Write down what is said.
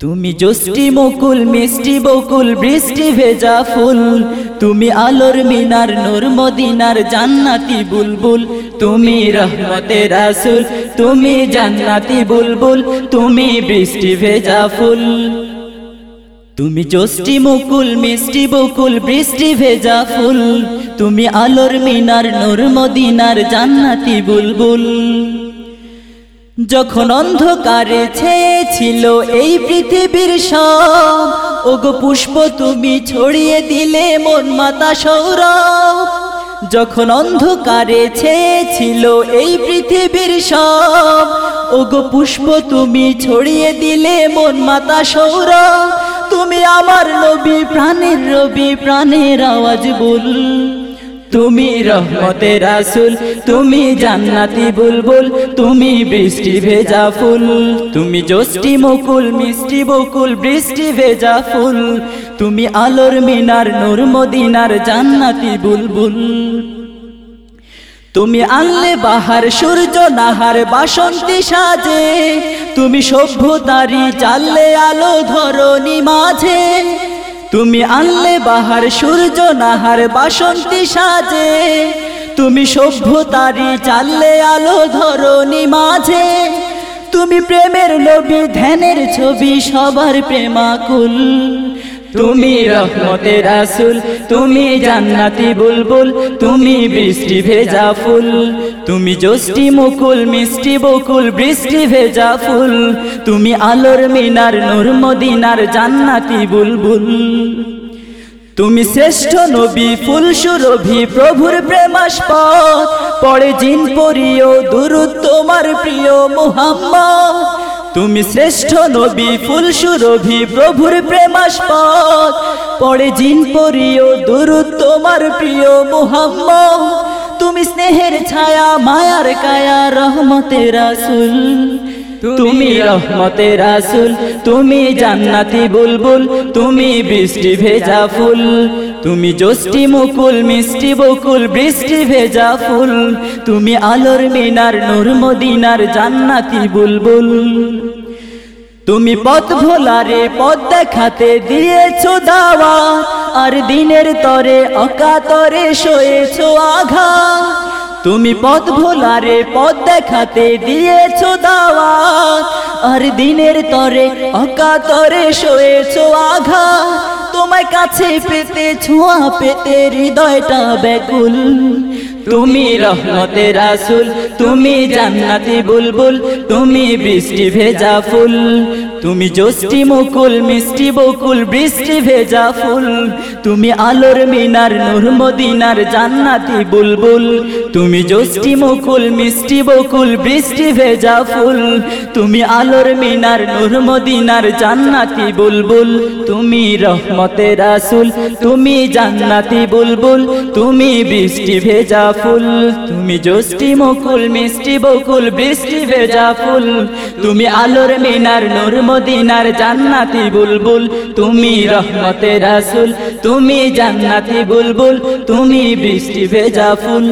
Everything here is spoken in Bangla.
তুমি জষ্টি মুকুল, মিষ্টি বকুল, বৃষ্টি ভেজা ফুল। তুমি আলোর মিনার, নূর মদিনার জান্নাতি বুলবুল। তুমি রহমতে রাসুল, তুমি জান্নাতি বুলবুল। তুমি বৃষ্টি ভেজা ফুল। তুমি জষ্টি মুকুল, মিষ্টি বকুল, বৃষ্টি ভেজা ফুল। তুমি আলোর মিনার, নূর মদিনার জান্নাতি বুলবুল। যখন অন্ধকারে ছেয়েছিল এই পৃথিবীর সব, ওগো পুষ্প তুমি ছড়িয়ে দিলে মন মাতা সৌরভ। যখন অন্ধকারে ছেয়েছিল এই পৃথিবীর সব, ওগো পুষ্প তুমি ছড়িয়ে দিলে মন মাতা সৌরভ। তুমি আমার নবী প্রাণের রবি প্রাণের আওয়াজ বল। তুমি রহমতে রাসুল, তুমি জান্নাতি বুলবুল, তুমি বৃষ্টি ভেজা ফুল, তুমি জষ্টি মুকুল, মিষ্টি বকুল, বৃষ্টি ভেজা ফুল, তুমি আলোর মিনার, নূর মদিনার জান্নাতি বুলবুল। তুমি আনলে বাহার, সূর্য নাহার, বাসন্তী সাজে, তুমি সভ্যতারি চাললে আলো ধরনি মাঝে তুমি আনলে বাহার, সূর্য নাহার, বাসন্তী সাজে। তুমি সভ্যতারি চাললে আলো ধরণী মাঝে। তুমি প্রেমের লোভী, ধ্যানের ছবি, সবার প্রেমাকুল। তুমি রহমতে রাসুল, তুমি জান্নাতি বুলবুল, তুমি বৃষ্টি ভেজা ফুল। তুমি জষ্টি মুকুল, মিষ্টি বকুল, বৃষ্টি ভেজা ফুল। তুমি আলোর মিনার, নূর মদিনার জান্নাতি বুলবুল। তুমি শ্রেষ্ঠ নবী, ফুল সুরভি, প্রভুর প্রেমাস্পদ পড়ে জিন পরিও, দুরুদ তোমার প্রিয় মুহাম্মদ। তুমি শ্রেষ্ঠ নবী, ফুল সুরভি, প্রভুর প্রেমাস্পদ। পড়ে জিন পরিও, দুরুদ তোমার প্রিয় মুহাম্মদ। তুমি স্নেহের ছায়া, মায়ার কায়া, রহমতের রাসুল। তুমি রহমতে রাসুল, তুমি জান্নাতি বুলবুল, তুমি বৃষ্টি ভেজা ফুল। তুমি জষ্টি মুকুল, মিষ্টি বকুল, বৃষ্টি ভেজা ফুল। তুমি আলোর মিনার, নূর মদিনার জান্নাতি বুলবুল। তুমি পথ ভোলারে, পথ দেখাতে দিয়েছ দাওয়া। আর দিনের তরে, অকাতরে শোয়েছো আঘাত তুমি পথ ভোলারে, পথ দেখাতে দিয়েছ দাওয়া। আর দিনের তরে, অকাতরে শোয়েছো আঘাত তোমায় কাছে পেতে, ছোঁয়া পেতে হৃদয়টা ব্যাকুল। তুমি রহমতে রাসুল, তুমি জান্নাতি বুলবুল, তুমি বৃষ্টি ভেজা ফুল। তুমি জষ্টি মুকুল, মিষ্টি বকুল, বৃষ্টি ভেজা ফুল। তুমি আলোর মিনার, নূর মদিনার জান্নাতি বুলবুল। তুমি জষ্টি মুকুল, মিষ্টি বকুল, বৃষ্টি ভেজা ফুল। তুমি আলোর মিনার, নূর মদিনার জান্নাতি বুলবুল। তুমি রহমতে রাসুল, তুমি জান্নাতি বুলবুল। তুমি বৃষ্টি ভেজা ফুল। তুমি জষ্টি মুকুল, মিষ্টি বকুল, বৃষ্টি ভেজা ফুল। তুমি আলোর মিনার, নূর মদিনার জান্নাতি বুলবুল। তুমি রহমতে রাসুল, তুমি জান্নাতি বুলবুল। তুমি বৃষ্টি ভেজা ফুল।